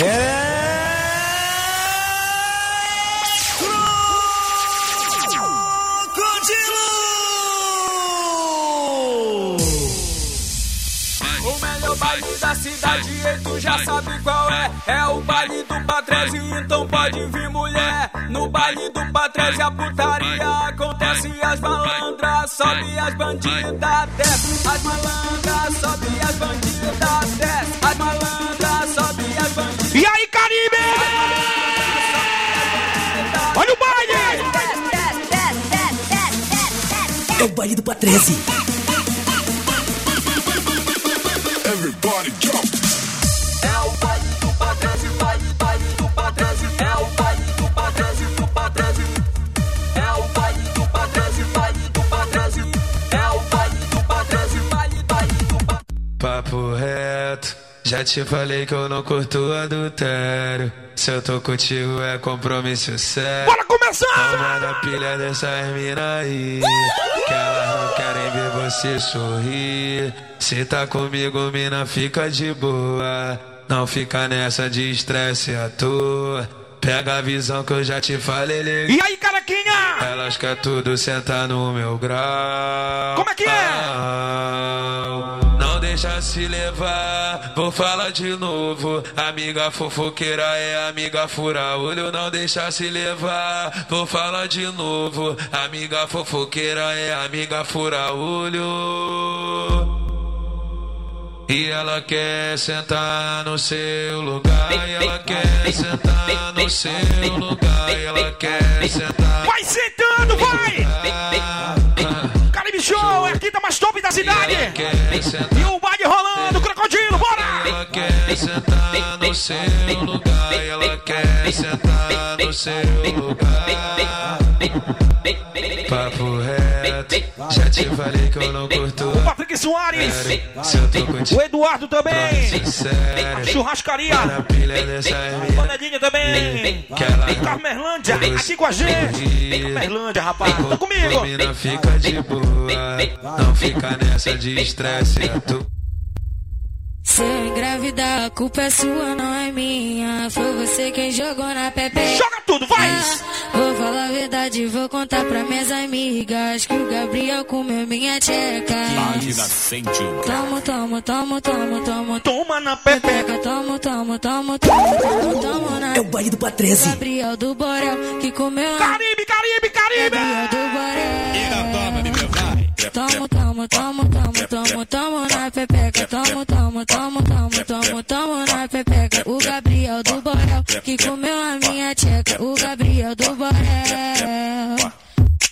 É. Baile da cidade, e tu já sabe qual é. É o baile do Patrese, então pode vir mulher. No baile do Patrese a putaria acontece. As malandras sobe, as bandidas desce. As malandras sobe, as bandidas desce. As malandras E aí, Caribe? Olha o baile! É o baile do Patrese. Everybody jump. Já te falei que eu não curto adultério. Se eu tô contigo é compromisso sério. Bora começar! Toma na pilha dessas mina aí, que elas não querem ver você sorrir. Se tá comigo, mina, fica de boa. Não fica nessa de estresse à toa. Pega a visão que eu já te falei. E aí, caraquinha? Elas quer tudo sentar no meu grau. Como é que é? Não deixa se levar, vou falar de novo. Amiga fofoqueira é amiga fura olho. Não deixa se levar, vou falar de novo. Amiga fofoqueira é amiga fura olho. E ela quer sentar no seu lugar, e ela quer sentar no seu lugar, e ela quer sentar. Vai sentando, vai! Show é a quinta mais top da cidade! E o baile rolando, crocodilo! Ela quer sentar no seu lugar, ela quer sentar no seu lugar. Papo reto, já te falei que eu não curto. O Patrick Soares, o Eduardo também, churrascaria, Panelinha também, Carmelândia, aqui com a gente, em Carmelândia, rapaz, tá comigo! Mina fica de boa, não fica nessa de estresse. é tu- Se eu engravidar, a culpa é sua, não é minha. Foi você quem jogou na Pepe. Joga tudo, vai! Vou falar a verdade, vou contar pra minhas amigas que o Gabriel comeu minha tcheca. Máquina Sentiu. Tomo, tomo, tomo, tomo, tomo, Toma na pepeca! pepeca. Tomo, tomo, tomo, tomo, tomo, tomo na É o baile do Patrese. Gabriel do Borel que comeu Caribe, Caribe, Caribe! Gabriel do Borel. Toma, tomo, tomo, tomo, tomo, tomo na pepeca. Tomo, tomo, tomo, tomo, tomo, tomo na pepeca. O Gabriel do Borel que comeu a minha tcheca. O Gabriel do Borel.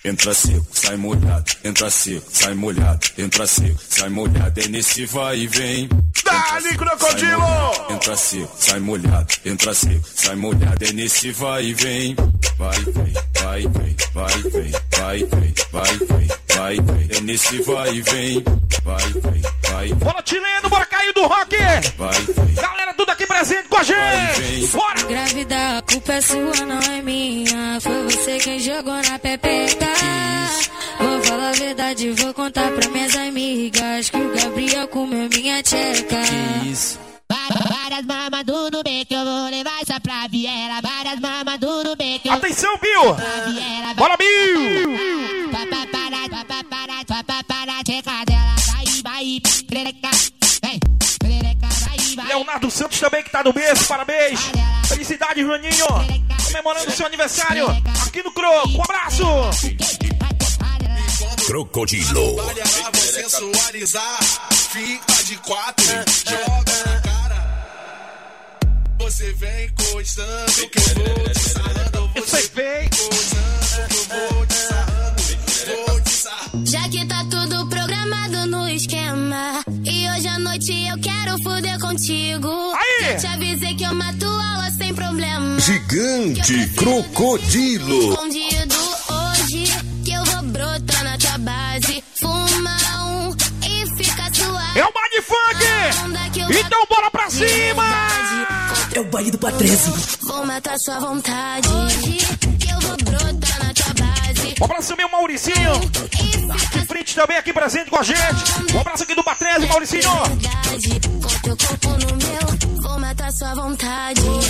Entra seco, sai molhado. Entra seco, sai molhado. Entra seco, sai molhado. É nesse vai e vem. Dali, crocodilo! Entra seco, sai molhado. Entra seco, sai molhado. É nesse vai e vem. Vai, vem, vai, vem, vai, vem, vai, vem, vai, vem, vai, vem. É nesse vai e vem. Vai, vem, vai, vem, Bora chileno, bora cair do rock! vai, vem. Galera, tudo aqui presente com a gente! Bora! Engravidar, a culpa é sua, não é minha. Foi você quem jogou na pepeca. Vou falar a verdade, vou contar pra minhas amigas que o Gabriel comeu minha tcheca. Várias mamas do Nubank, eu vou levar essa pra Viela. Várias mamas do Nubank, eu Atenção, Bill! pra Viela. Bora, Bill! Leonardo Santos também que tá no mês, parabéns! Felicidade, Juaninho! Comemorando seu aniversário aqui no Croco, um abraço! Crocodilo. Vale pra você sensualizar. Fica de quatro, joga na cara. Você vem encostando, que eu vou te sarrando. Você vem encostando, que eu vou te sarrando. Vou te sarrando. Já que tá tudo programado no esquema. Noite eu quero fuder contigo. Aí! Já te avisei que eu mato aula sem problema. Gigante Crocodilo. Escondido hoje que eu vou brotar na tua base. Fuma um e fica suave. É o baile funk! Então bora pra cima! É o baile do Patrese. Vou matar sua vontade. Hoje que eu vou brotar na tua base. Um abraço meu Mauricinho! E fica Frente também aqui presente com a gente! Um abraço aqui do Patrese, Mauricinho! de de.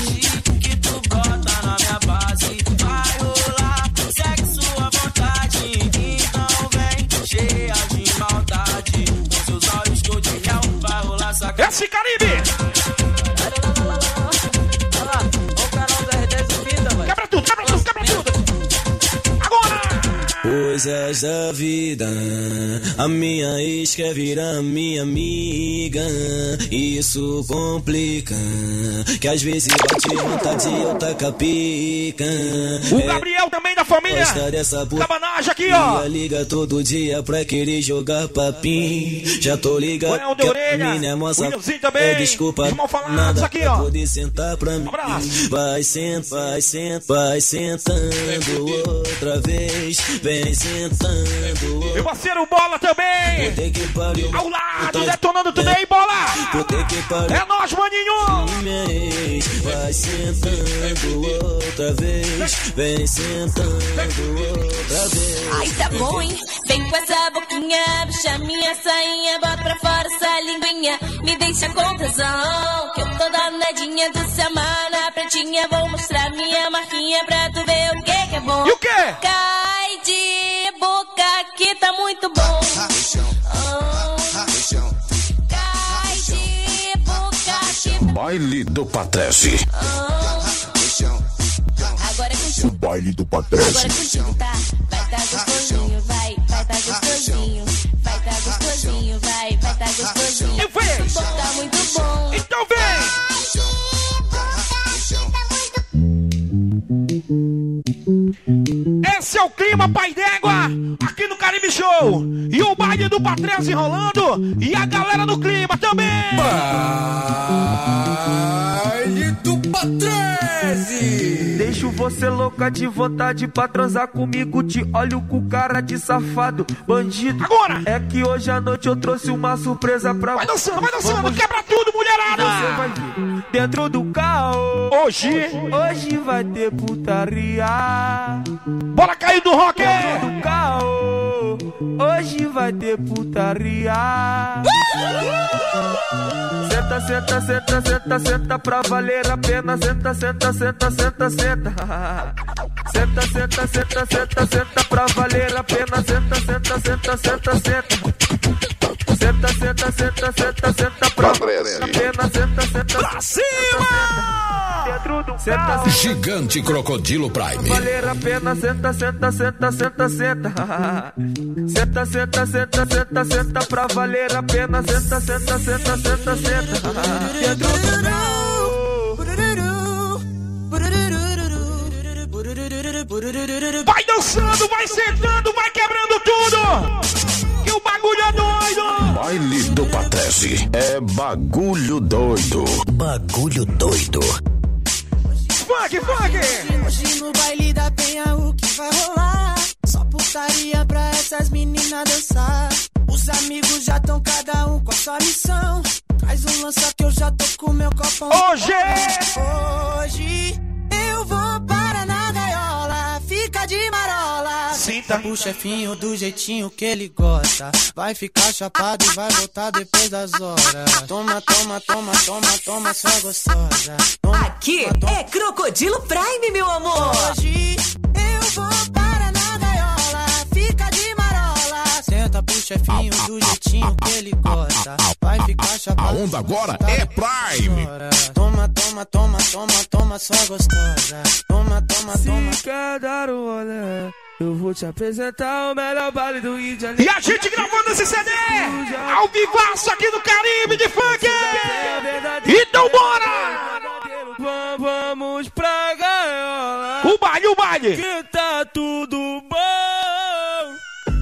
Esse Caribe! Coisas da vida, a minha ex quer virar minha amiga. Isso complica, que às vezes bate vontade e eu taca pica. O Gabriel também da família! Dessa puta Cabanagem aqui, ó! liga todo dia pra querer jogar papim. Já tô ligado Leão de orelha, mina é moça. Também, É desculpa, nada aqui, ó. poder sentar pra mim. Vai senta, vai senta, vai sentando outra vez. Vem sentando. Meu parceiro Bola também! Que pariu. Ao lado, detonando tudo aí, Bola! Que pariu. É nós, maninho! Vai sentando outra vez. Vem sentando outra vez. Ai, tá bom, hein? Vem com essa boquinha, puxa minha sainha, bota pra fora essa linguinha, me deixa com tesão. Que eu tô danadinha do semana pretinha, vou mostrar minha marquinha pra tu ver o que que é bom. E o quê? Cai de boca que tá muito bom. Oh, cai de boca Baile do Patrese. Agora é contigo. Baile do Agora Patrese. é contigo, tá? Vai tá gostosinho, vai, vai tá gostosinho. Vai tá gostosinho, vai, vai tá gostosinho. E vem! Bom, tá muito bom. Então vem! Esse é o clima, pai d'égua, aqui no Caribe Show. E o baile do Patrese rolando. E a galera do clima também. Baile do Patrese! Deixo você louca de vontade pra transar comigo. Te olho com cara de safado, bandido. Agora! É que hoje à noite eu trouxe uma surpresa pra Vai dançando, vai dançando, Vamos- quebra tudo, mulherada. Você vai ver. Dentro do carro. Hoje. Hoje vai ter putaria. Bora cair do rock! Do carro. Hoje vai ter putaria. Senta, senta, senta, senta, senta pra valer a pena. Senta, senta, senta, senta, senta. Senta, senta, senta, senta, senta pra valer a pena. Senta, senta, senta, senta, senta. Senta, senta, senta, senta, senta pra a pena. Senta, senta, Pra cima! Dentro do senta, senta. Gigante Crocodilo Prime. Valer a pena, senta, senta, senta, senta, senta. Senta, senta, senta, senta, senta pra valer a pena. Senta, senta, senta, senta, senta. Dentro do carro. Vai dançando, vai sentando, vai Baile do Patrese. É bagulho doido. Bagulho doido. Funk, funk! Hoje no baile da penha o que vai rolar? Só putaria pra essas meninas dançar. Os amigos já tão cada um com a sua missão. Traz um lança que eu já tô com meu copão. Hoje! Hoje eu vou para na. Fica de marola. Sinta. O chefinho do jeitinho que ele gosta. Vai ficar chapado e vai voltar depois das horas. Toma, toma, toma, toma, toma, sua gostosa. Toma, Aqui é Crocodilo Prime, meu amor. Hoje Senta pro chefinho do jeitinho que ele gosta. Vai ficar chapado. A onda agora é Prime. Toma, toma, toma, toma, toma, sua gostosa. Toma, toma, toma. Se quer dar um olé, eu vou te apresentar o melhor baile do Rio de Janeiro. E a gente gravando esse CD ao vivaço aqui no Caribe de Funk! Então bora! Vamos pra gaiola. O baile, o baile! Que tá tudo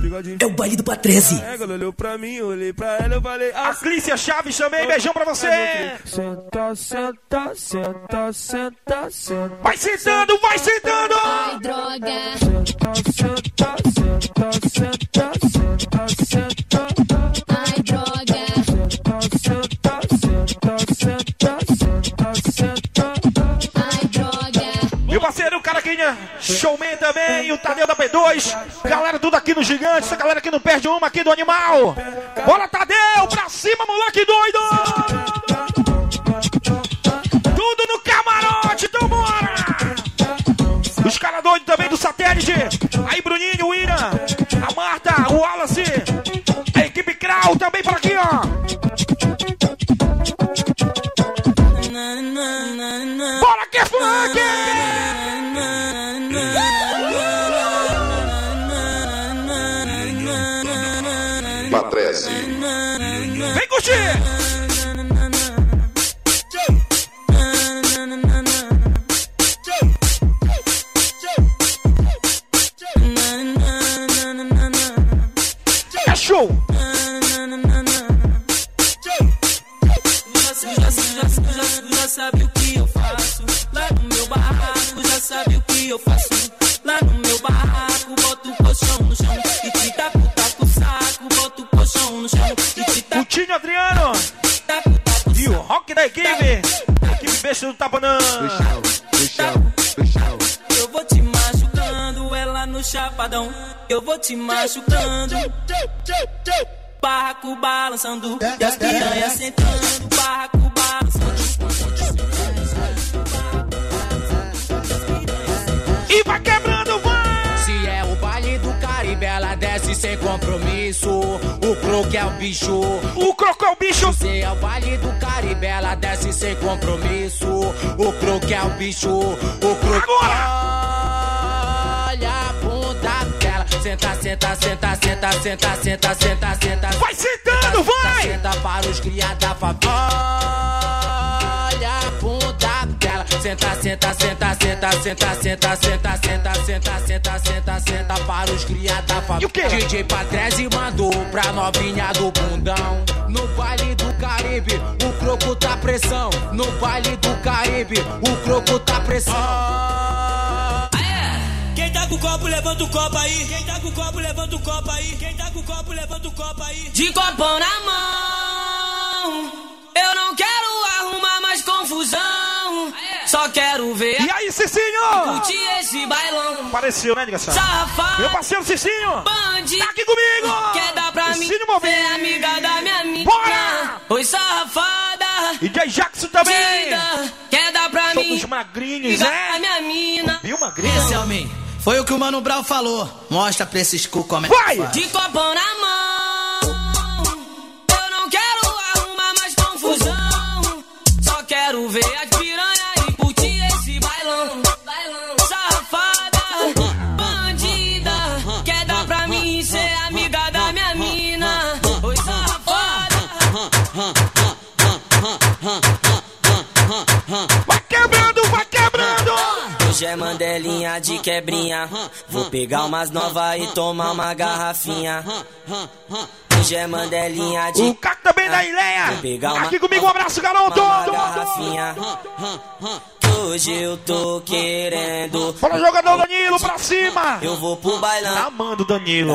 bom. É o baile do Patrese. Ela olhou pra mim, olhei pra ela, eu falei A Clícia Chaves também, beijão pra você! Senta, senta, senta, senta, senta. Vai sentando, vai sentando! Ai, droga. Senta, senta, senta, senta, senta, senta. Ai, droga. Senta, senta, senta, senta, senta, senta parceiro Caraguinha, showman também, o Tadeu da P2, galera tudo aqui no Gigante, essa galera que não perde uma aqui do Animal. Bora Tadeu, pra cima moleque doido! Tudo no camarote, então bora! Os caras doidos também do satélite, aí Bruninho, o Ira, a Marta, o Wallace... Te machucando. Barraco balançando e as piranhas sentando. Barraco balançando. E vai quebrando, vai! Se é o baile do Caribe, ela desce sem compromisso. O croque é o bicho. O croco é o bicho. Se é o baile do Caribe, ela desce sem compromisso. O croque é o bicho. O croque. Olha Senta, senta, senta, senta, senta, senta, senta, senta. Vai sentando, vai! Senta para os criados da favela. Olha a bunda dela. Senta, senta, senta, senta, senta, senta, senta, senta, senta, senta, senta, senta para os criados da favela. E o quê? DJ Patrese mandou pra novinha do bundão. No baile do Caribe, o croco tá pressão. No baile do Caribe, o croco tá pressão. Quem tá com o copo, levanta o copo aí. Quem tá com o copo, levanta o copo aí. Quem tá com o copo, levanta o copo aí. De copão na mão, eu não quero arrumar mais confusão. Só quero ver E aí, Cicinho? curtir esse bailão. Apareceu, né, Diga Safado. Meu parceiro Cicinho. Bandido. Tá aqui comigo. Quer dar pra mim Cicinho Movinho. ser amiga da minha amiga. Bora. Oi, safada. E Jay Jackson também. Bandida. Quer dar pra Show mim dos magrinhos, amiga né? da minha mina. Viu, magrinho? Esse é o mim. Foi o que o Mano Brown falou. Mostra pra esses cu como é Vai! De copão na mão, eu não quero arrumar mais confusão. Só quero ver as Hoje é mandelinha de quebrinha. Vou pegar umas novas e tomar uma garrafinha. Hoje é mandelinha de. O Caco também da Ileia. Aqui comigo, um abraço, garoto. Uma garrafinha. Hoje eu tô querendo. Bora, jogador Danilo, pra cima. Eu vou pro bailão. Tá amando, Danilo.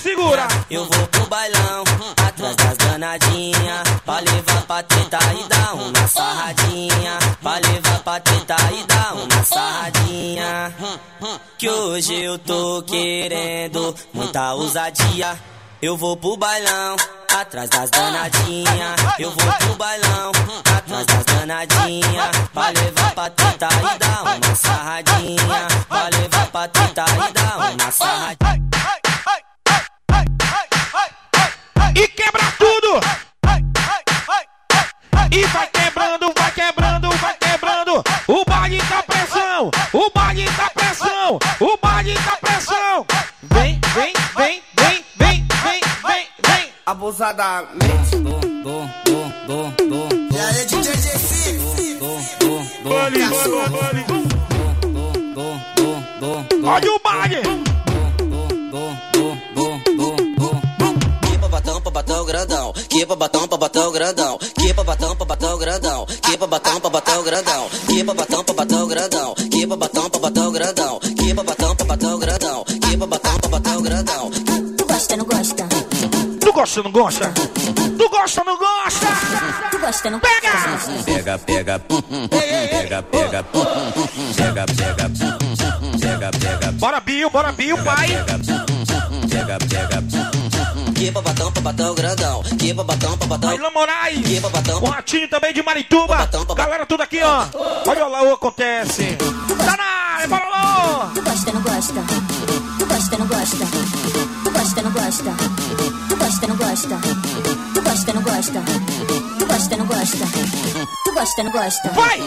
Segura. Eu vou pro bailão, atrás das danadinhas. Pra levar pra treta e dar uma sarradinha. Pra levar pra treta e dar uma sarradinha. Que hoje eu tô querendo muita ousadia. Eu vou pro bailão, atrás das danadinhas. Eu vou pro bailão, atrás das danadinhas. Pra levar pra treta e dar uma sarradinha. Pra levar pra treta e dar uma sarradinha. E quebra tudo. E vai quebrando, vai quebrando, vai quebrando. O baile tá pressão. O baile tá pressão. O baile tá pressão. Vem, vem, vem, Abusada, Do, do, do, do, do. E aí, DJ JC? Do, do, do, do. Olha o baile! Batão grandão, que pra batão pra batão grandão, quepa batão pra batão grandão, quepa batão pra batão grandão, quepa batão pra batão grandão, quepa batão pra batão grandão, quepa batão pra batão grandão. Tu gosta, não gosta? Tu gosta, não gosta? Tu gosta, não Pega! Pega, pega, pega, pega, pega, pega, pega, pega, Bora, Bill, bora, Bill, pai. pega, pega, Que babatão, babatão grandão. Que babatão, babatão. Ailã Moraes. Que babatão. O Ratinho também de Marituba. Galera, tudo aqui, ó. Olha lá o acontece. Tá na área, bora lá. Tu gosta, não gosta? Tu gosta, não gosta? Tu gosta, não gosta? Tu gosta, não gosta? Tu gosta, não gosta? Tu gosta, não gosta? Tu gosta, não gosta? Vai!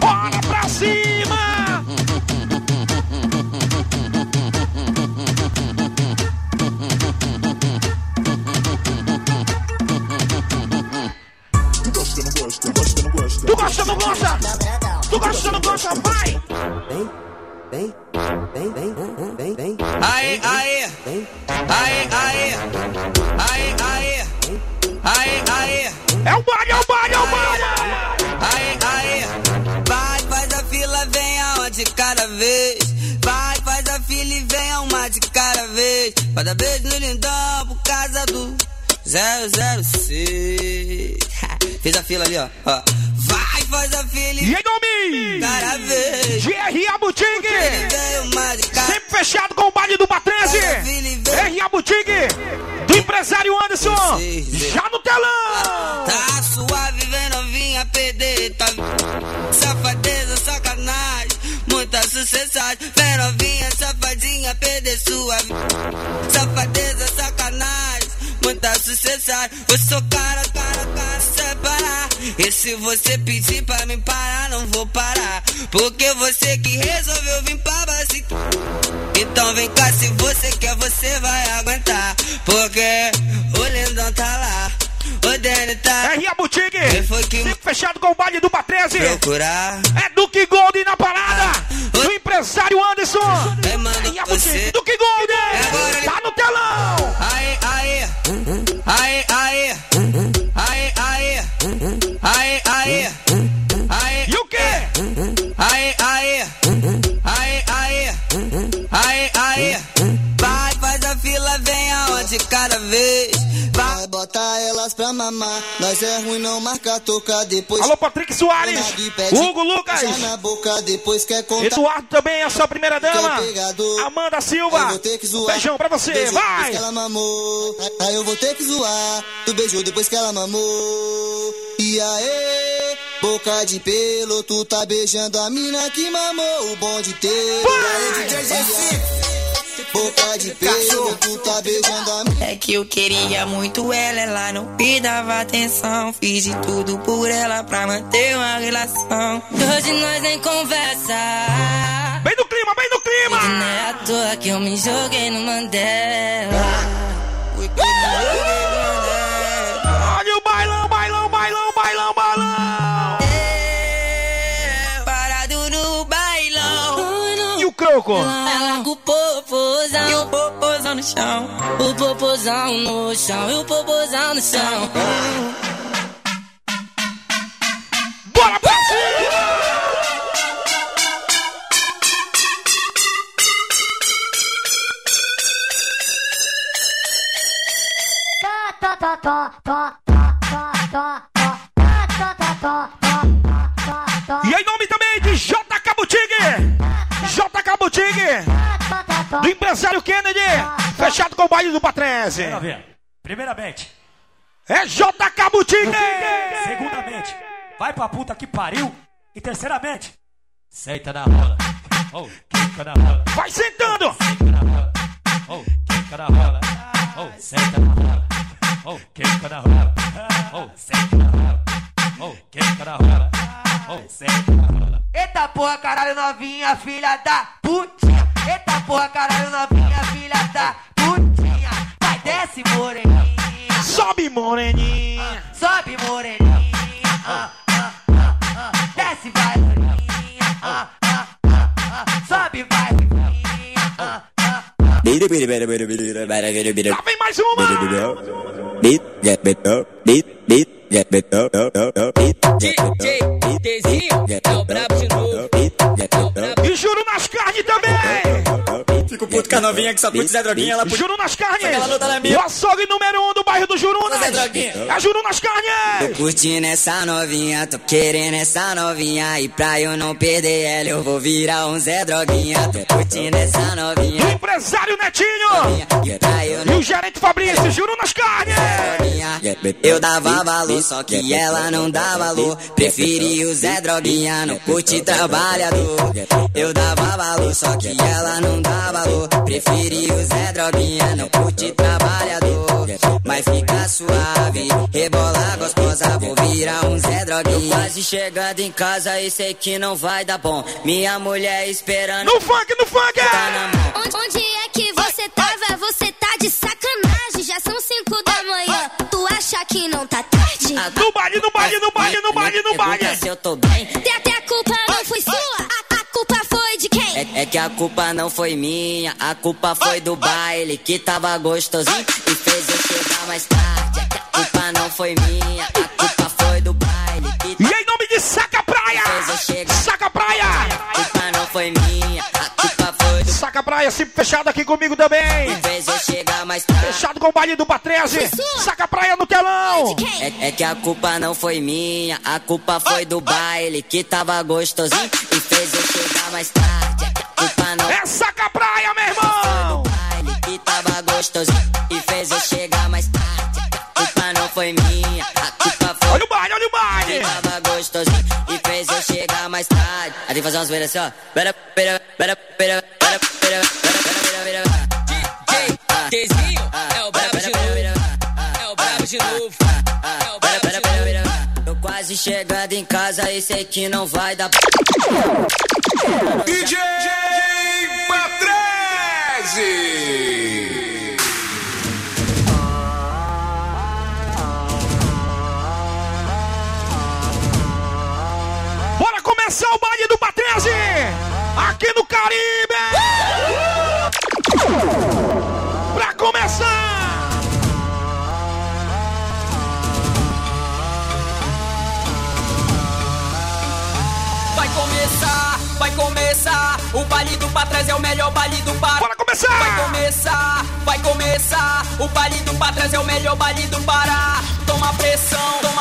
Bora pra cima! Tu gosta, não gosta? Tu gosta, não gosta? Vai! Vem, vem, vem, vem, vem, vem. Aê, aê, aê, aê, aê, aê, aê, aê. É o baile, é o baile, é o baile! Aê, aê, vai, faz a fila, vem aonde cada vez. Vai, faz a fila e vem a uma de cada vez. Cada beijo no lindão por causa do 006. Fez a fila ali, ó. ó. Vai, faz a fila E aí, nome? cada vez. GRA Sempre fechado com o baile do Batrese! RA Boutique! Do empresário Anderson! Já no telão! Tá suave, vem novinha perder tá Safadeza, sacanagem Muita sucessagem Vem novinha, safadinha Muita sucessagem Eu sou cara, cara, cara, separar E se você pedir pra mim parar, não vou parar Porque você que resolveu vir pra base então vem cá, se você quer, você vai aguentar. Porque o lindão tá lá, o Danny tá. RA Boutique! Quem foi que Sempre fechado com o baile do Batrese! procurar? É Duque Gold na parada! Do empresário Anderson! Quem manda RA você? Boutique! Duque Gold! Tá no telão! Aê, aê, aê, aê, aê, aê, aê, aê. E o quê? Aê, aê, aê, aê, aê, aê. Vai, faz a fila, vem aonde cada vez. Vai botar elas pra mamar. Nós é ruim, não marca toca depois. Alô, Patrick Soares! Hugo Lucas! Eduardo também, a sua primeira dama! Amanda Silva! Beijão pra você, vai! Depois que ela mamou. Aí eu vou ter que zoar. Tu beijou depois que ela mamou. E aí, boca de pelo, tu tá beijando a mina que mamou o bonde teu. Boca de pelo, tu tá beijando a mina. É que eu queria muito ela, ela não me dava atenção. Fiz de tudo por ela pra manter uma relação. Hoje nós nem conversa. Bem no clima, bem no clima! E não é à toa que eu me joguei no Mandela. Olha bailão. E o croco? Ela com o popozão. E o popozão no chão. O popozão no chão. E o popozão no chão. Bora pra cima! E em nome também de JK Boutique! JK Boutique! Do empresário Kennedy! Fechado com o baile do Patrese! Primeiramente. É JK Boutique! Segundamente. Vai pra puta que pariu. E terceiramente. Senta na rola. Oh, quica na rola. Vai sentando! Senta na rola. Oh, quica na rola. Oh, senta na rola. Oh, quica na rola. Oh, senta na rola. Oh, quica na rola. Oh, senta na rola. Eita porra, caralho, novinha, filha da putinha. Eita porra, caralho, novinha, filha da putinha. Vai, desce, moreninha. Sobe, moreninha. Sobe, moreninha. Ah, ah, ah, ah. Desce, vai, moreninha. Ah, ah, ah, ah. Sobe, vai, moreninha. Ah, ah, ah. Lá vem mais uma! DJ Tezinho é o brabo de novo. E juro nas carnes também! Puto Fica novinha que só curte Zé Droguinha, ela. Juru nas carnes. O açougue número um do bairro do Jurunas. Zé Droguinha. É Juru nas Tô carnes. curtindo essa novinha, tô querendo essa novinha. E pra eu não perder ela, eu vou virar um Zé Droguinha. Tô curtindo essa O novinha. empresário Netinho. E E o gerente Fabrício. Juru nas carnes. Eu dava valor, só que ela não dá valor. Preferi o Zé Droguinha, não curte trabalhador. Eu dava valor, só que ela não dá valor. Preferi o Zé Droguinha, não curte trabalhador. Mas fica suave, rebola gostosa, vou virar um Zé Droguinha. Eu quase chegando em casa e sei que não vai dar bom. Minha mulher esperando. No funk, no funk! Tá na mão. Onde, onde é que você tava? Você tá de sacanagem. Já são cinco da manhã. Tu acha que não tá tarde? No baile, no baile, no baile, no baile, no baile. Se eu tô bem. É, é que a culpa não foi minha, a culpa foi do baile que tava gostosinho e fez eu chegar mais tarde. É que a culpa não foi minha, a Praia, sempre fechado aqui comigo também. que fez eu chegar mais tarde. Fechado com o baile do Patrese. Saca Praia no telão. É, é que a culpa não foi minha, a culpa foi do baile que tava gostosinho e fez eu chegar mais tarde. É que a culpa não É Saca Praia, meu irmão. baile que tava gostosinho e fez eu chegar mais tarde. A culpa não foi minha, a culpa foi Olha o baile, olha o baile. que tava gostosinho e fez chegar mais tarde. Aí tem que fazer umas zoeiras assim, ó. Pera, pera, pera, pera, pera, pera, pera, pera, pera, pera. Desenho é o brabo de novo. É o brabo de novo. É o brabo de novo. Tô quase chegando em casa e sei que não vai dar. DJ Patrese! Bora começar o baile do Patrese. Aqui no Caribe. Pra começar. Vai começar, vai começar. O baile do Patrese é o melhor baile do Pará. Bora começar. Vai começar, vai começar. O baile do Patrese é o melhor baile do Pará. Toma pressão, toma,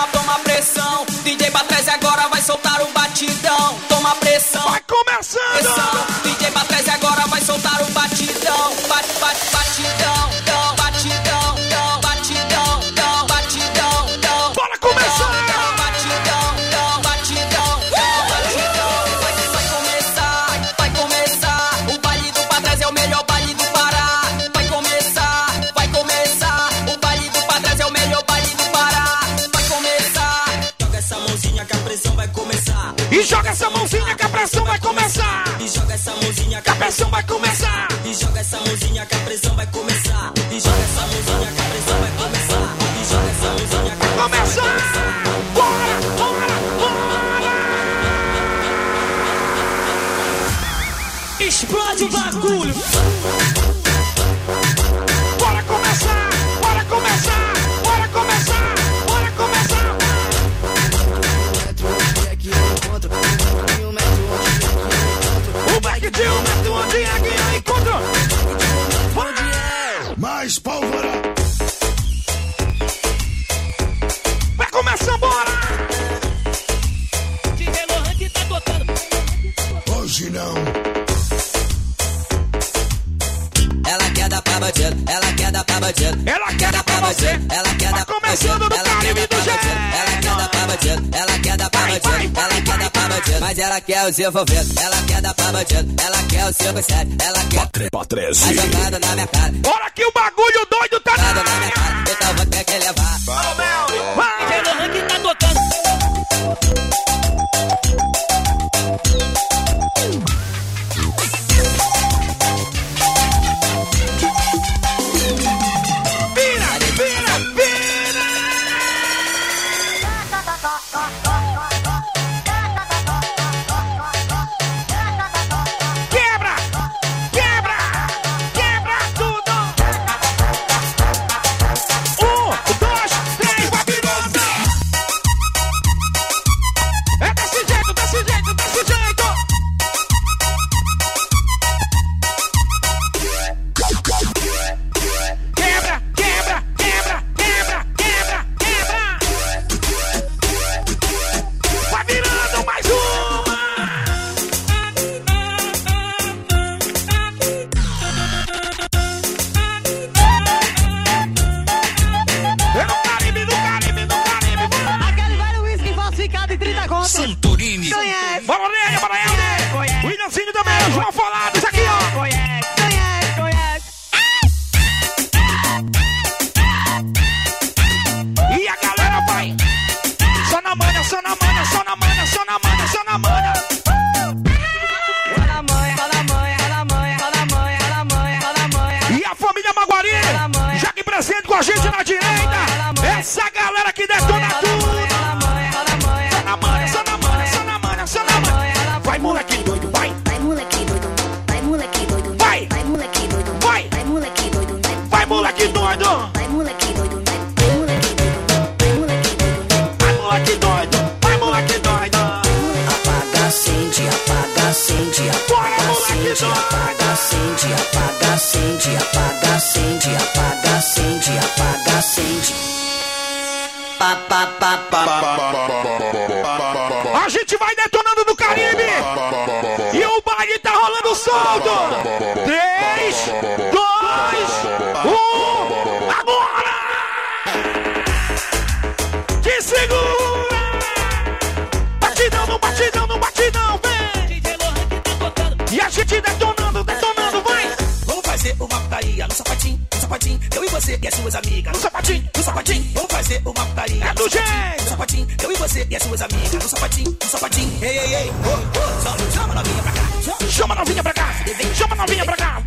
você e as suas amigas. No sapatinho, no sapatinho. Vamos fazer uma putaria. É do jeito. No sapatinho. Eu e você e as suas amigas. No sapatinho, no sapatinho. Ei, ei, ei. Oh, oh. Chama, chama a novinha pra cá. Chama a novinha pra cá. Chama a novinha pra cá,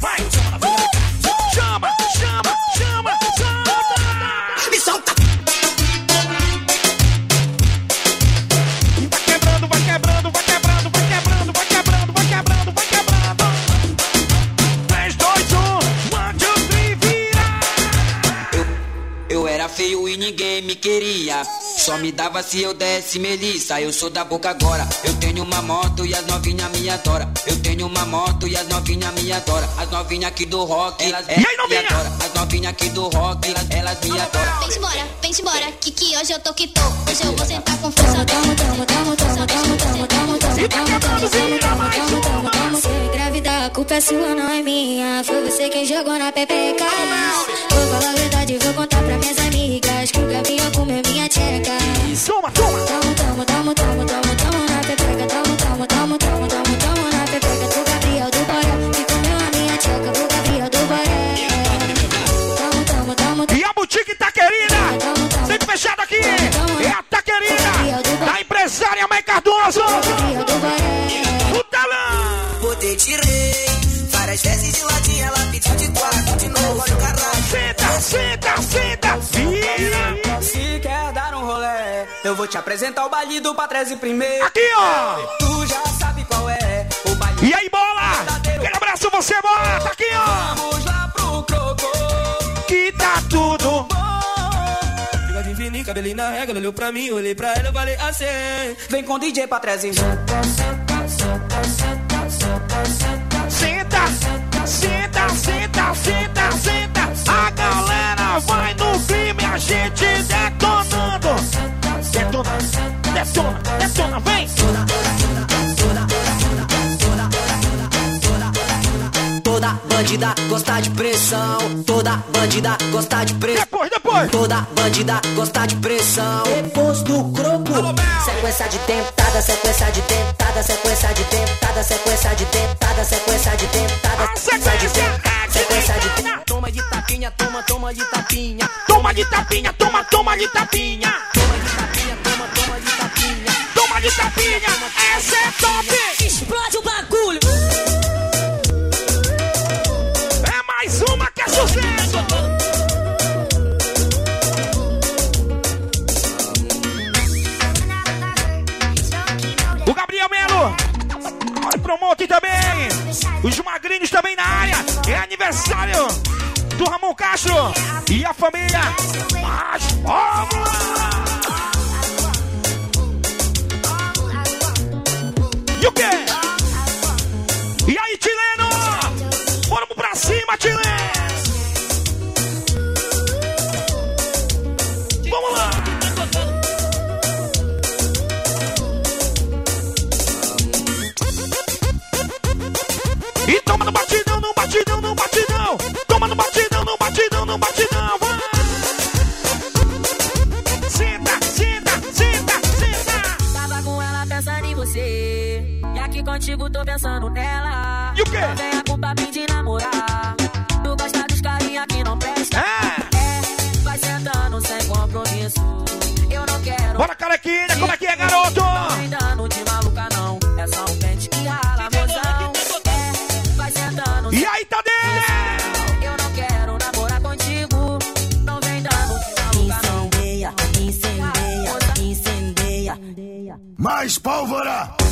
Só me dava se eu desse Melissa, eu sou da boca agora. Eu tenho uma moto e as novinhas me adora. Eu tenho uma moto e as novinhas me adora. As novinhas aqui do rock, elas, elas aí, me adora. As novinha aqui do rock, elas, elas me adoram. Vem embora, vem embora, que que hoje eu tô que tô. Hoje eu vou sentar com força. Se eu engravidar, a culpa é sua, não é minha. Foi você quem jogou na pepeca. Vou falar a verdade, vou contar amigas que o Gabriel comeu minha tcheca. Toma, toma! Tamo, tamo, tamo, tamo, tamo, tamo na pepeca. Tamo, tamo, tamo, tamo, tamo, tamo na pepeca. Do Gabriel do Boré, que comeu a minha tcheca. Do Gabriel do Boré. Tamo, tamo, tamo, E a boutique tá querida! Sempre fechado aqui! É a tá querida! Da empresária Mãe Cardoso! O talão! Botei, tirei. Várias vezes de ladinho, ela pediu de quatro. De novo, olha o caralho. Senta, senta, senta, vou te apresentar o baile do Patrese primeiro. Aqui, ó! Tu já sabe qual é o baile. E aí, bola! Aquele abraço, você, bola! Tá aqui, ó! Vamos lá pro Crocô. Que tá tudo! Bigode fininho, cabelinho na regra. Olhou pra mim, olhei pra ela, eu falei assim. Vem com DJ Patrese. Bandida gosta de pressão. Toda bandida gosta de pressão. Depois, depois. Toda bandida gosta de pressão. Depois do croco. Sequência de tentada, sequência de tentada, sequência de tentada, sequência de tentada, sequência de tentada, sequência de tentada, sequência de tentada. Toma de tapinha, toma, toma de tapinha. Toma de tapinha, toma, toma de tapinha. Toma de tapinha, toma, toma de tapinha. Toma de tapinha, essa é top! Explode o bagulho. Sucesso! O Gabriel Melo! Promote também! Os magrinhos também na área! É aniversário do Ramon Castro e a família! Vamos lá! E o quê? E aí, Tileno? Vamos pra cima, Tileno! Toma no batidão, no batidão, no batidão! Toma no batidão, no batidão, no batidão! Vai! Senta, senta, senta, senta! Tava com ela pensando em você. E aqui contigo tô pensando nela. E o quê? Não venha com papinho de namorar. Tu gosta dos carinha que não presta. É, vai sentando sem compromisso. Eu não quero. Bora, carequinha, como é que é, garoto? Mais pólvora!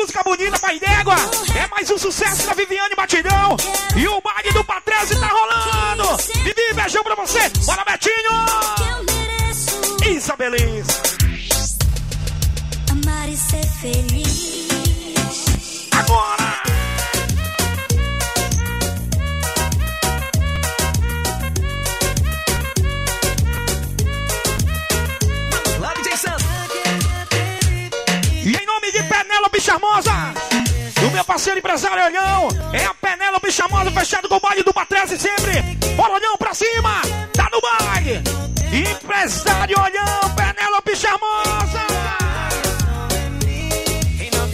Música bonita, pai d'égua. É mais um sucesso da Viviane Batidão. E o baile do Patrese tá rolando. Vivi, beijão pra você. Bora, Betinho. Isso, beleza. Amar e ser feliz. Agora! Penélope Charmosa, do meu parceiro empresário Olhão, é a Penélope Charmosa fechado com o baile do Patrese sempre. Bora, Olhão, pra cima, tá no baile. Empresário Olhão, Penélope Charmosa.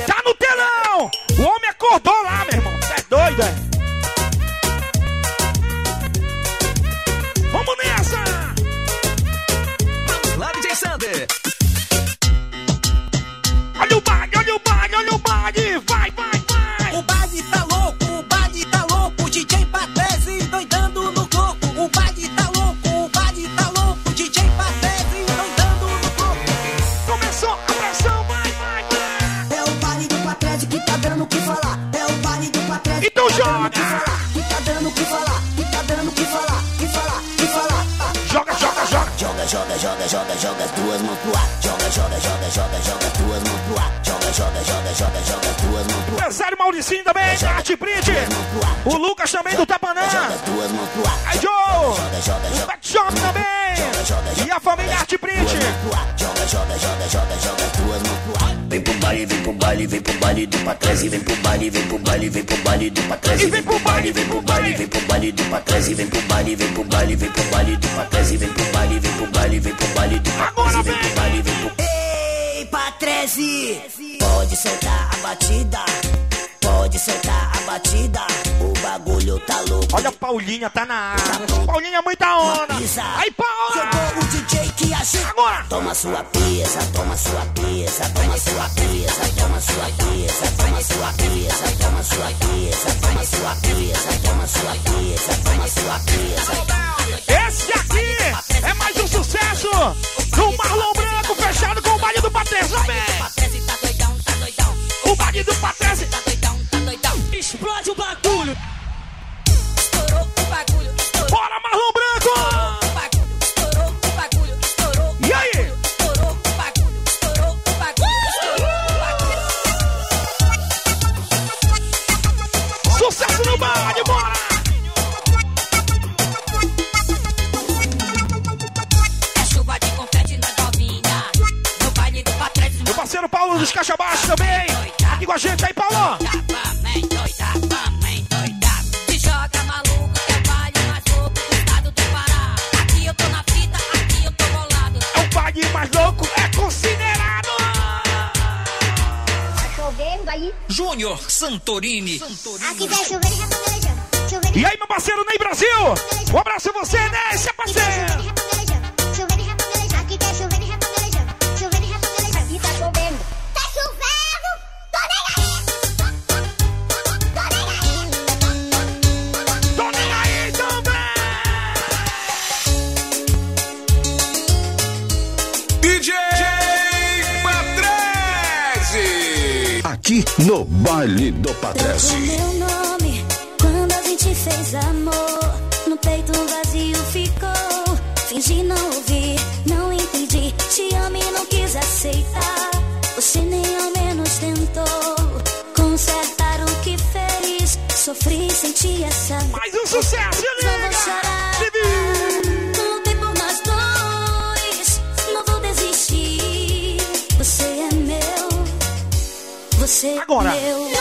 Tá no telão. O homem acordou lá, meu irmão. Cê é doido, é? Joga, joga, joga as duas mãos pro ar. Joga, joga, joga, joga, joga as duas mãos pro ar. Joga, joga, joga, joga, joga as duas mãos pro ar. Empresário Mauricinho também, Arte Print. O Lucas também do Tapanã. Duas mãos pro ar. Aí, Joe. O Pet Shop também. E a família Arte Print. Joga, joga, joga, joga, baile, vem pro baile, vem pro baile do Patrese, vem pro baile, vem pro baile, vem pro baile do Patrese, vem pro baile, vem pro baile, vem pro baile do Patrese, vem pro baile, vem pro baile, vem pro baile do Patrese, vem pro baile, vem pro baile, vem pro baile do Patrese, vem pro baile, vem pro Ei, Patrese! Pode soltar a batida, pode soltar a batida, o bagulho tá louco. Olha a Paulinha, tá na área. Paulinha é muita onda. Aí, Paula. Chegou o DJ que agita. Agora. Toma sua pieza, toma sua pieza, toma sua pieza, toma sua pieza, toma sua pieza, toma sua pieza, toma sua pieza, toma sua pieza, toma sua pieza. Esse aqui é mais um sucesso do Marlon Branco, fechado com o baile do Patrese também. O baile do Patrese. Explode o bagulho. Estourou o bagulho, estourou Bora, Marlon Branco. o bagulho, estourou o bagulho, estourou E aí? estourou o bagulho, estourou o bagulho, estourou o bagulho. Sucesso no baile, bora. É parceiro Paulo dos Caixa Baixo também. Aqui com a gente aí, Paulo. Júnior Santorini. Aqui tá chovendo e repangalejando. Chovendo E aí, meu parceiro Ney Brasil. Um abraço a você, Ney, seu parceiro. No baile do Pateci. meu nome quando a gente fez amor. No peito vazio ficou. Fingi não ouvir, não entendi. Te amo e não quis aceitar. Você nem ao menos tentou consertar o que fez. Sofri, senti essa. Mais um sucesso, amiga! Só vou chorar. Você Agora. meu.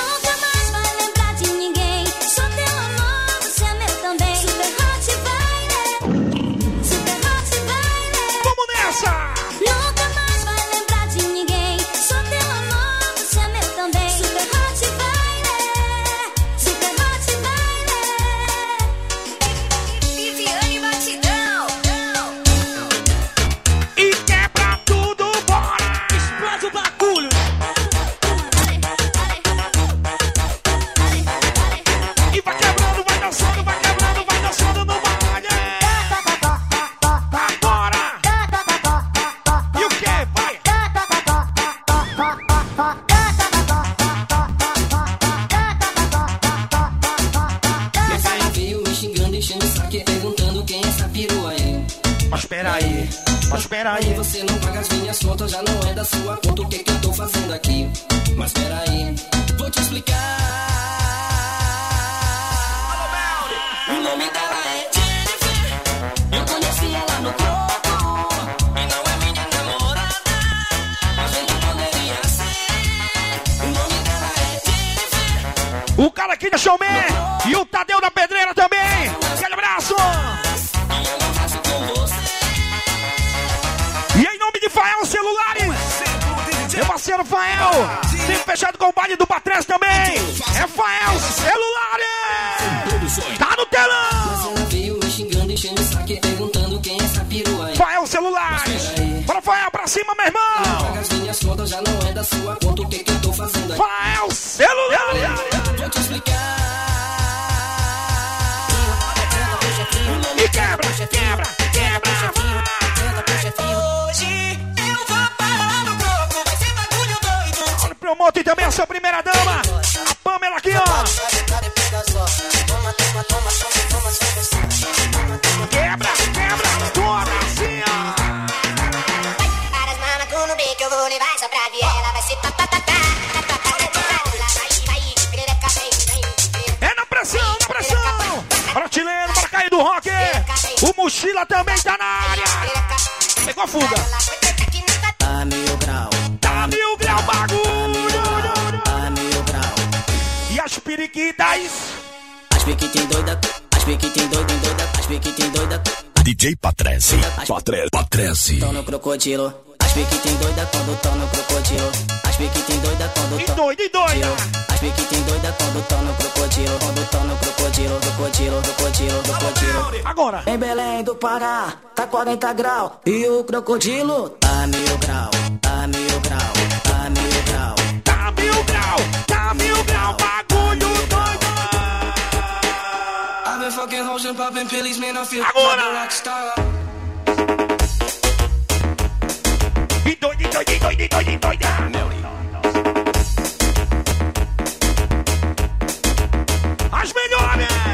Promotor também a sua primeira dama! A Pamela aqui, ó! Quebra, quebra, toda assim, ó! Para. É na pressão, na pressão! Bora chileno, bora cair do rock! O mochila também tá na área! Pegou a fuga! Doida, as piquitem doida, doida, as piquitem doida. DJ Patrese. Patre, Patrese. Tão no crocodilo. As piquitem doida quando tão no crocodilo. As piquitem doida quando E tão doida, e doida! As piquitem doida quando tão no crocodilo. Quando tão no crocodilo, crocodilo, crocodilo, crocodilo. Agora! Em Belém do Pará, tá 40 graus. E o crocodilo tá mil grau, tá mil grau, tá mil grau. Tá mil grau! Tá mil grau! Bagulho fucking hoes and popping pillies, man, I feel Agora! like a rockstar. E doida, e doida, e doida, e doida, e doida! As melhores!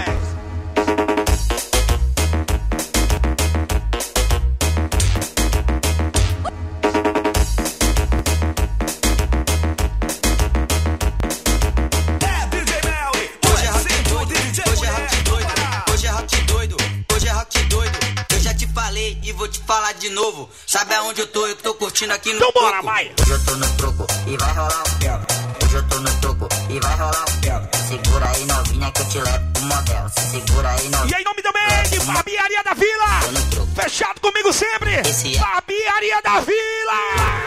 Falar de novo. Sabe aonde eu tô? Eu tô curtindo aqui no Então bora, troco. vai! Hoje eu tô no troco e vai rolar um pé. Hoje eu tô no troco e vai rolar um pé. Segura aí novinha que eu te levo pro motel. Se segura aí E novinha. em nome também de Barbearia da Vila! Fechado comigo sempre! Barbearia da Vila!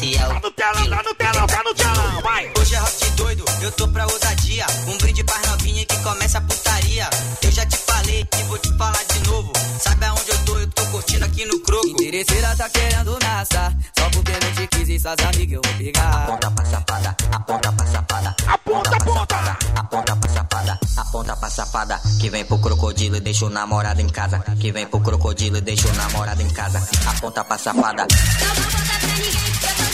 O. Tá no telão, tá no telão, tá no telão, vai! Hoje é rock doido, eu tô pra ousadia. Um brinde pras novinha que começa a putaria. Eu já te falei e vou te falar de novo. Sabe aonde eu tô? Eu tô curtindo aqui no croco. Interesseira tá querendo nascer, só porque não te quis e suas amigas eu vou pegar. Aponta pra safada, aponta pra safada. Aponta, aponta! Aponta pra safada, aponta pra safada. Que vem pro crocodilo e deixa o namorado em casa. Que vem pro crocodilo e deixa o namorado em casa. Aponta pra safada. Não vou contar pra ninguém, eu tô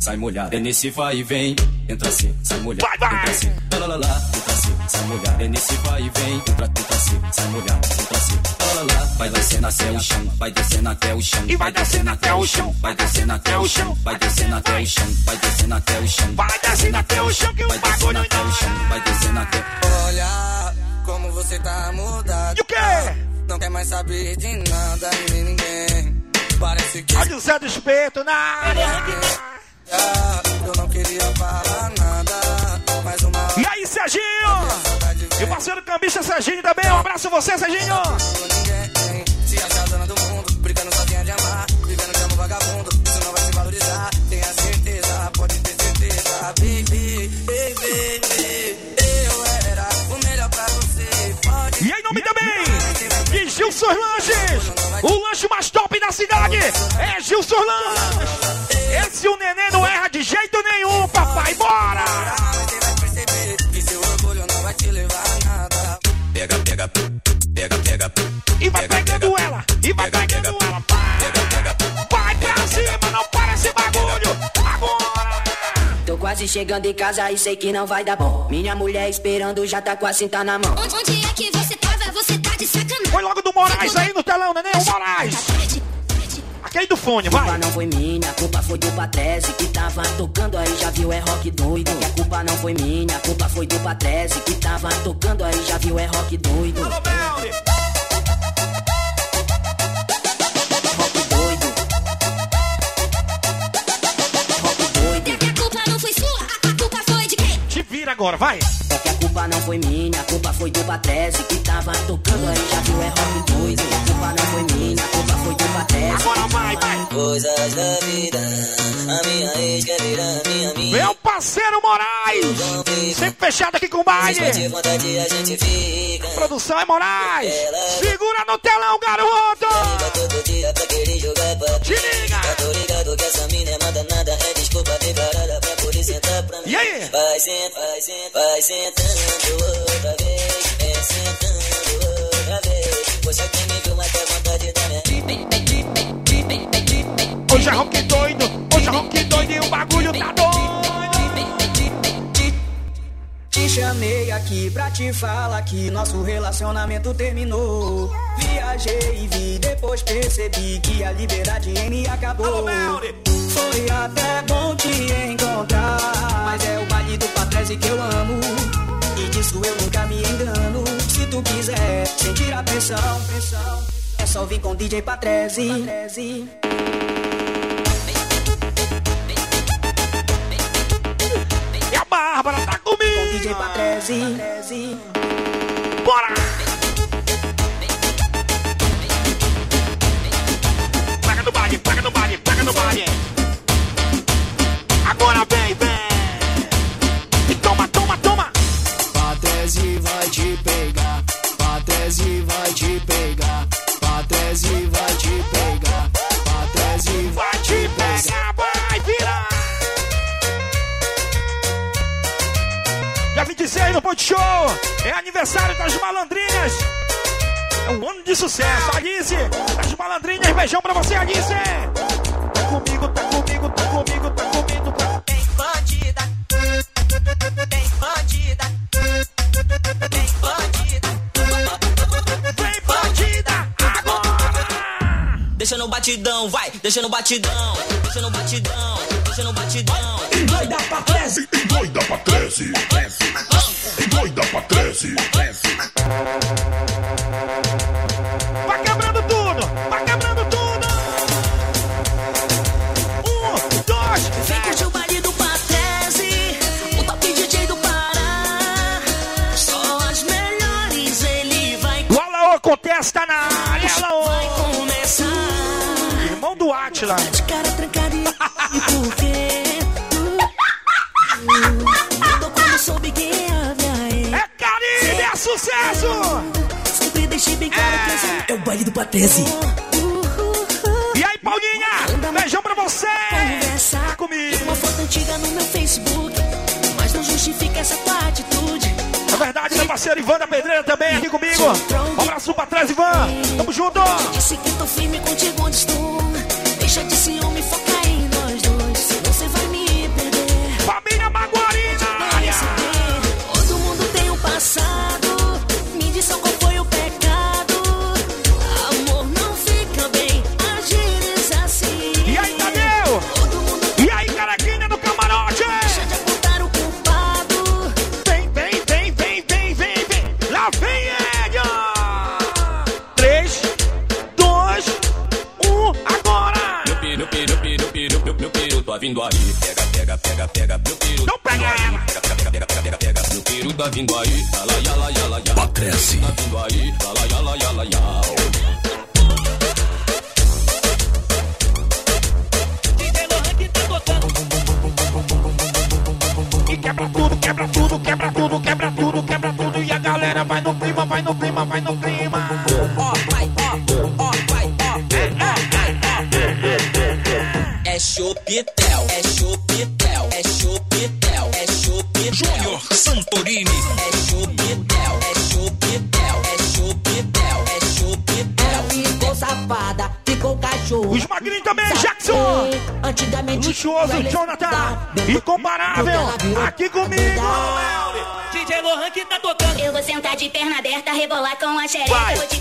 sai molhada. É nesse vai e vem, entra assim, sai molhada. Vai, vai. Entra assim, lá, lá, lá, lá, entra assim, sai molhada. É nesse vai e vem, entra, entra assim, sai molhada. Entra assim, lá, lá, lá, vai descendo até o chão, vai descendo até o chão. E vai descendo até o chão. Vai descendo até o chão, vai descendo até o chão, vai descendo até o chão. Vai descendo até o chão que o Vai descendo bagulho até o chão, vai descendo até. Olha como você tá mudado. E o quê? Não quer mais saber de nada e nem ninguém. Parece que Olha o Zé do Espeto na área. Ah, eu não queria falar nada. Mais uma hora E aí, Serginho? E o parceiro cambista Serginho também. Um abraço você, Serginho. a dona do mundo, brincando sozinha de amar. Vivendo de amor vagabundo, isso não vai se valorizar. Tenha certeza, pode ter certeza. Baby, baby, baby. Eu era o melhor pra você. Pode E em nome também Gilson Lanches. O lanche mais top da cidade é Gilson Lanches. Esse o neném não erra de jeito nenhum, papai. Bora! perceber que seu orgulho não vai te levar a nada. Pega, pega, pega, pega. E vai pegando ela, e vai pegando ela. Vai pra cima, não para esse bagulho. Agora! Tô quase chegando em casa e sei que não vai dar bom. Minha mulher esperando já tá com a cinta na mão. Onde, onde é que você tava? Você tá de sacanagem. Foi logo do Moraes aí no telão, neném. O Moraes. Aquele do fone, A vai. culpa não foi minha, a culpa foi do Patrese que tava tocando aí, já viu, é rock doido. E a culpa não foi minha, a culpa foi do Patrese que tava tocando aí, já viu, é rock doido. Rock doido. Rock doido. A culpa não foi sua, a culpa foi de quem? Te vira agora, vai. É culpa não foi minha, a culpa foi do Patrese que tava tocando aí, já viu, é rock. E a culpa não foi minha, a culpa foi do Patrese. Agora vai, vai. Coisas da vida, a minha ex quer virar minha amiga. Meu parceiro Moraes. Sempre fechado aqui com o baile. A. Produção é Moraes. Segura no telão, garoto. Te liga. Já tô ligado que essa mina é manda nada, é poder sentar pra mim. E aí? Vai sentando, vai sentando, vai sentando outra vez, vem sentando outra vez. Você quem me viu, mas tem vontade minha Hoje é rock doido. Hoje é rock doido e o bagulho tá doido. Te chamei aqui pra te falar que nosso relacionamento terminou. Viajei e vi, depois percebi que a liberdade em mim acabou. Foi até bom te encontrar, mas é o baile do Patrese que eu amo. E disso eu nunca me engano. Se tu quiser sentir a pressão, pressão é só vir com DJ Patrese. E a Bárbara tá Com comigo. DJ Patrese. Bora. Pega no baile, pega no baile, pega no baile. Aniversário das malandrinhas. É um ano de sucesso. Alice, das malandrinhas. Beijão pra você, Alice. Tá comigo, tá comigo, tá comigo. Batidão, vai, deixa no batidão, deixa no batidão, deixa no batidão. Doida pra 13, doida pra 13. Doida pra 13. Vai quebrando tudo, vai quebrando tudo. Um, dois, Vem curtir o baile do Patrese, o top DJ do Pará. Só as melhores ele vai O Alaô contesta na área, Atila. De cara trancada e por quê? É ex. É é sucesso. Sempre deixei bem claro que esse é o baile do Patrese. E aí, Paulinha, beijão pra você. Conversar comigo. Uma foto antiga no meu Facebook, mas não justifica essa tua atitude. É verdade, meu parceiro Ivan da Pedreira também aqui comigo. Um abraço pra trás, Ivan. Tamo junto. Disse que tô firme contigo onde estou. perna aberta, rebolar com a xereca.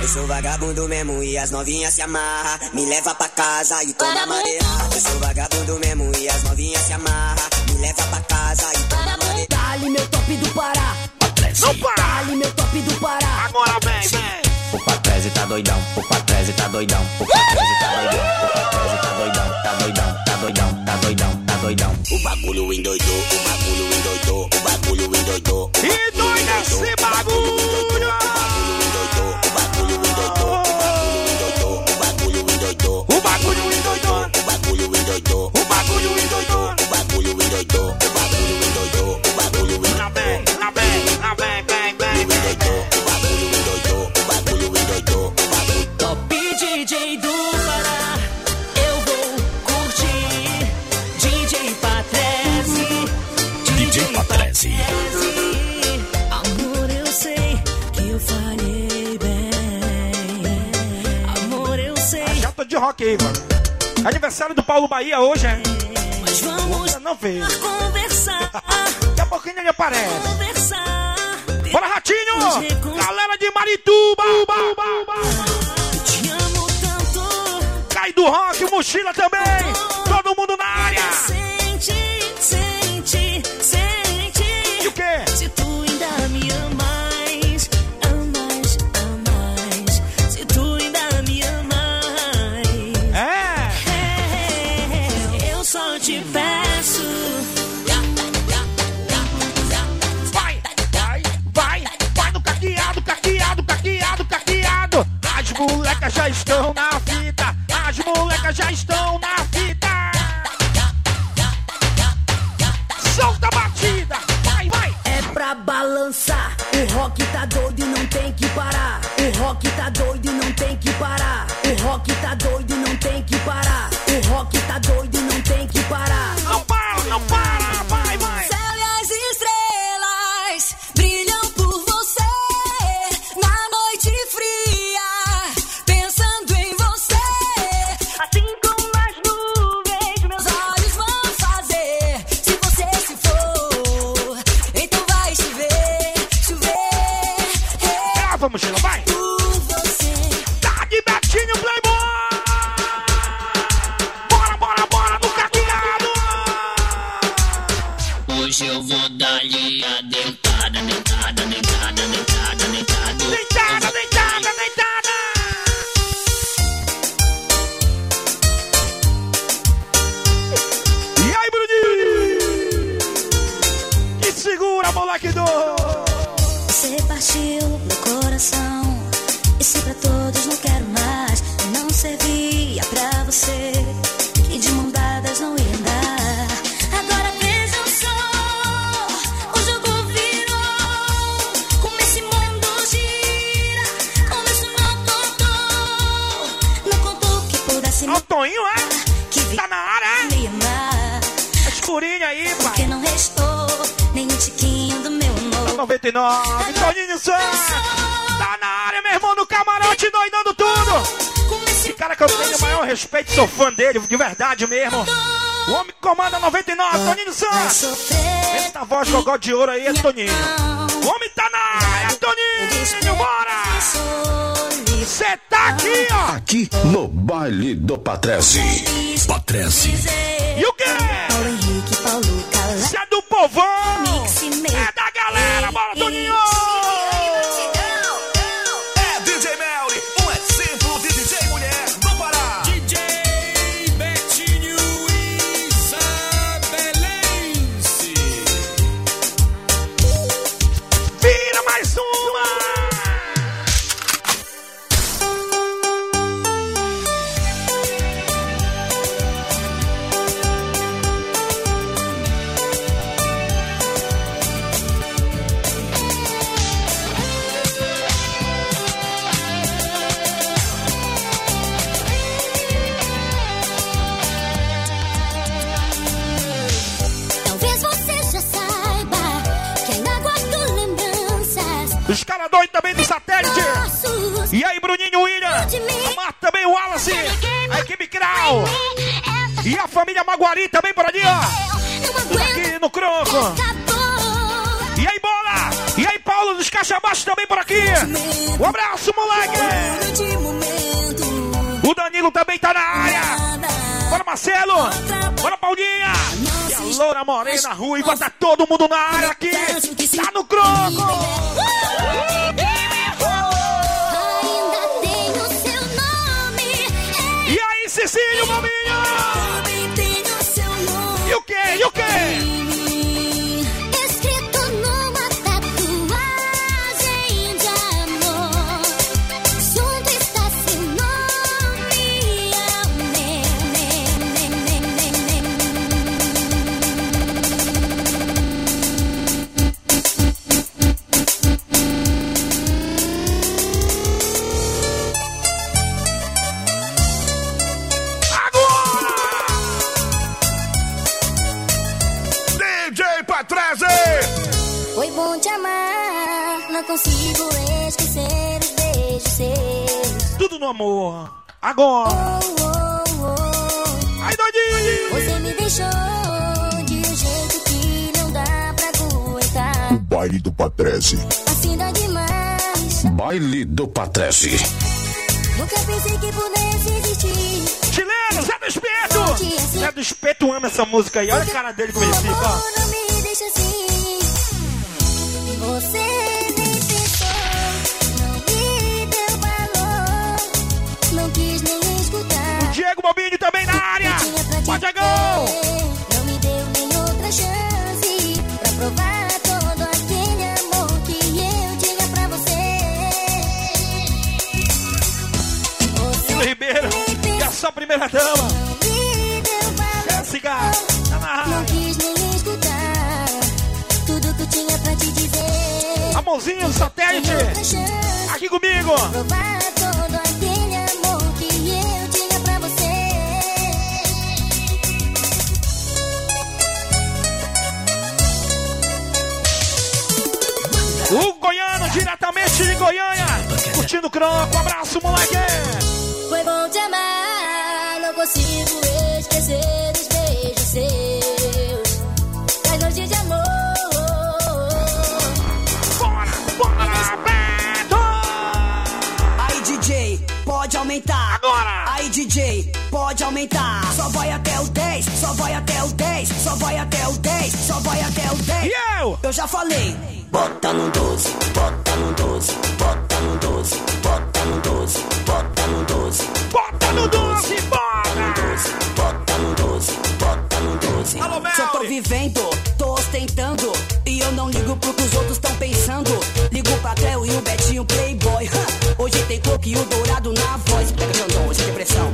Eu sou vagabundo mesmo e as novinhas se amarra. Me leva pra casa e toma madeira. Eu sou vagabundo mesmo e as novinhas se amarra. Me leva pra casa e toma madeira. Tá Dali meu top do Pará. Opa! Tá Dali meu top do Pará. Agora vem, vem. O Patrese tá doidão, o Patrese tá doidão, o Patrese tá doidão, o Patrese tá doidão, tá doidão, tá doidão, tá doidão, tá doidão. O bagulho endoidou, o bagulho endoidou, o bagulho endoidou. E doida esse bagulho! ok, mano. Aniversário do Paulo Bahia hoje, hein? Mas vamos não ver, conversar. Daqui a pouquinho ele aparece. Conversar. Bora, Ratinho! Galera de Marituba! Uba, uba, uba. Te amo tanto. Cai do rock, mochila também! Todo mundo na área! molecas já estão na fita. As molecas já estão na fita. Solta a batida, vai, vai. É pra balançar. O rock tá doido e não tem que parar. O rock tá doido e não tem que parar. De ouro aí é Toninho. Marcelo. Bora, Paulinha. E a Loura Morena Ruiva. Tá todo mundo na área aqui. Deixou de um jeito que não dá pra aguentar. Baile do Patrese. Assim dá demais. Baile do Patrese. Nunca pensei que pudesse existir. Chileno, Zé do Espeto! Zé do Espeto ama essa música aí. Olha a cara dele como ele fica. ó. Não me deixa assim. Você nem pensou, não me deu valor. Não quis nem escutar. O Diego Bobini. Diegão! Não me deu nem outra chance pra provar todo aquele amor que eu tinha pra você. Ribeiro. E a sua primeira dama. Jéssica. Tá na Não quis nem escutar tudo que eu tinha pra te dizer. Amorzinho satélite. Aqui comigo. Provar Goiânia. Curtindo o croco. Um abraço, moleque. Foi bom te amar, não consigo esquecer os beijos seus. Das noites de amor. Bora, bora, Beto! Aí DJ, pode aumentar. Agora! Aí DJ, pode aumentar. Só vai até o 10, só vai até o 10, só vai até o 10, só vai até o 10. E eu? Eu já falei. Bota no 12, bota no 12, bota no 12, bota no 12, bota no 12. Bota no 12, bota! Bota no 12, bota no 12. Só tô vivendo, tô ostentando. E eu não ligo pro que os outros tão pensando. Ligo pra Cleo e o Betinho Playboy. Hoje tem coco e o dourado na voz. Pega Jandão, hoje é depressão.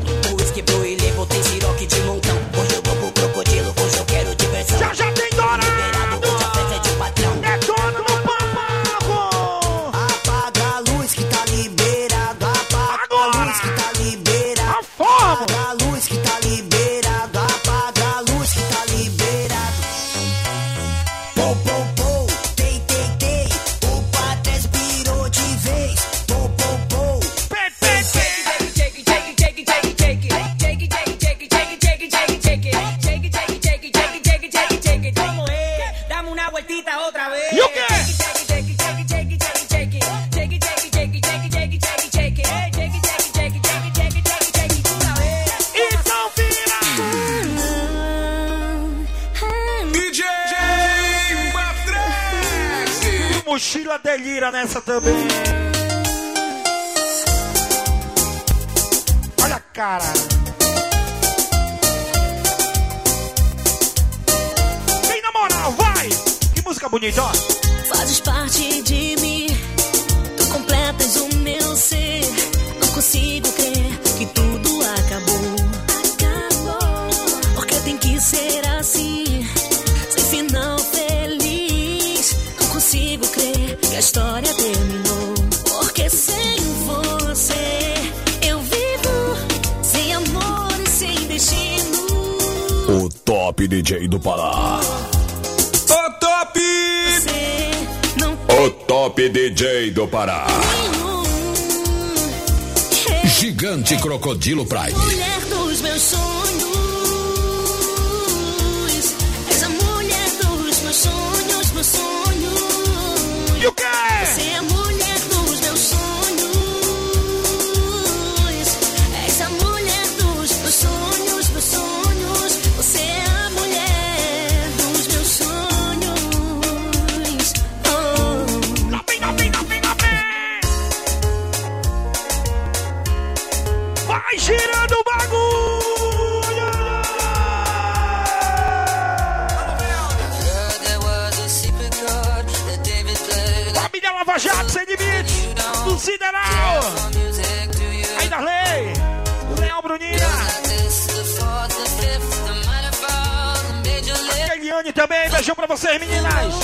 Vocês, meninas!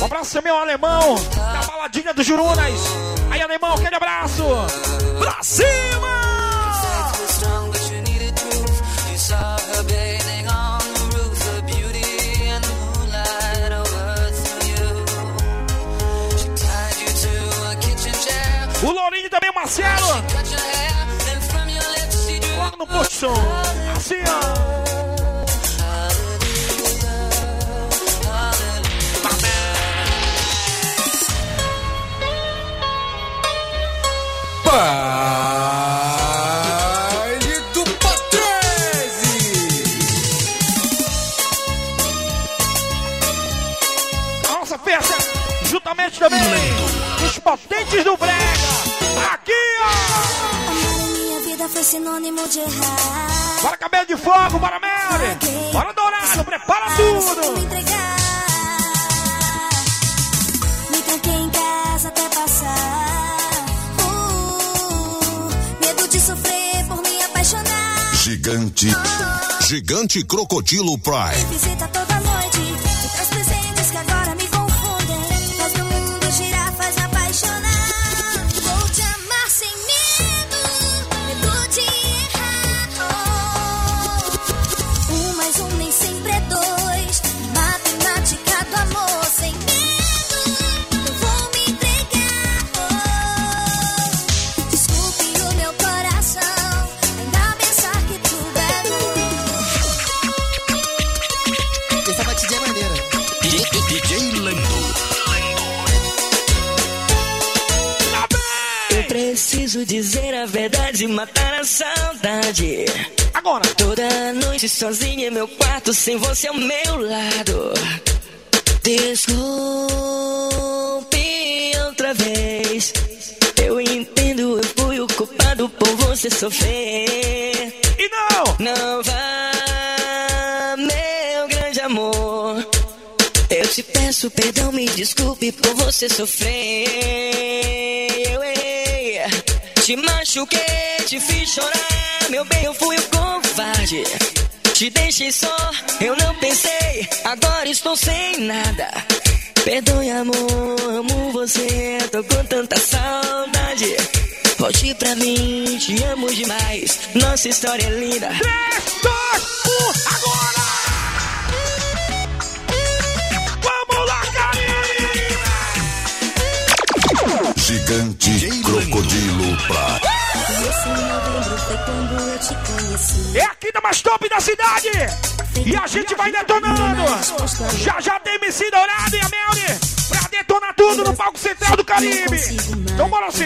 Um abraço ao alemão, da baladinha do Jurunas. Aí, alemão, aquele abraço! Pra Poção! Assim, ó! Baile do Patrese. A nossa festa, juntamente também, os potentes do Brega! Vida foi sinônimo de errar. Bora cabelo de fogo, bora Mary! Bora Dourado, prepara Me tudo! entregar. Me tranquei em casa até passar. Uh, medo de sofrer por me apaixonar. Gigante. Gigante Crocodilo Prime. Dizer a verdade matar a saudade. Agora! Toda noite sozinha em meu quarto, sem você ao meu lado. Desculpe outra vez. Eu entendo, eu fui o culpado por você sofrer. E não! Não vá, meu grande amor. Eu te peço perdão, me desculpe por você sofrer. Te machuquei, te fiz chorar. Meu bem, eu fui o covarde. Te deixei só, eu não pensei. Agora estou sem nada. Perdoe, amor, amo você. Tô com tanta saudade. Volte pra mim, te amo demais. Nossa história é linda. 3, 2, 1, agora! Vamos lá, Gigante Crocodilo. Você É aqui da mais top da cidade. E a gente vai detonando. Já já tem MC Dourado e a Melny pra detonar tudo no palco central do Caribe. Então bora assim.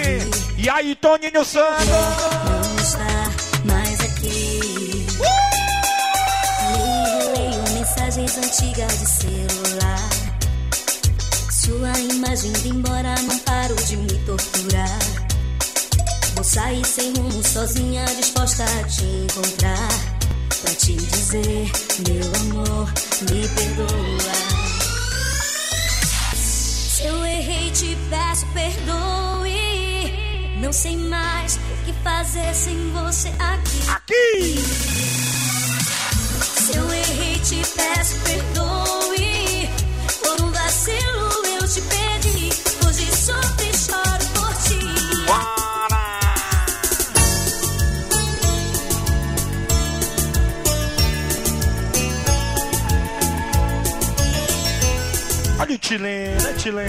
E aí, Toninho Santos? Não está mais aqui. Leio, leio mensagens antigas de celular. Sua imagem indo embora, não paro de me torturar. Sair sem rumo, sozinha, disposta a te encontrar. Pra te dizer, meu amor, me perdoa. Se eu errei, te peço perdoe. Não sei mais o que fazer sem você aqui. Aqui! Se eu errei, te peço perdoe. Chileno, é.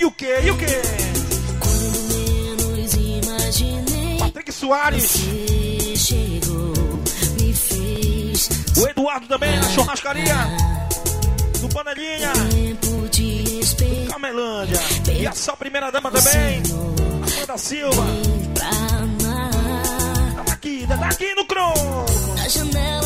E o que? E o que? Quando menos imaginei. Patrick Soares. Chegou, me fez. O Eduardo também na churrascaria. Do Panelinha. Tempo de. Camelândia. E a sua primeira dama também. Silva. Tá aqui, tá aqui no Cron. Na janela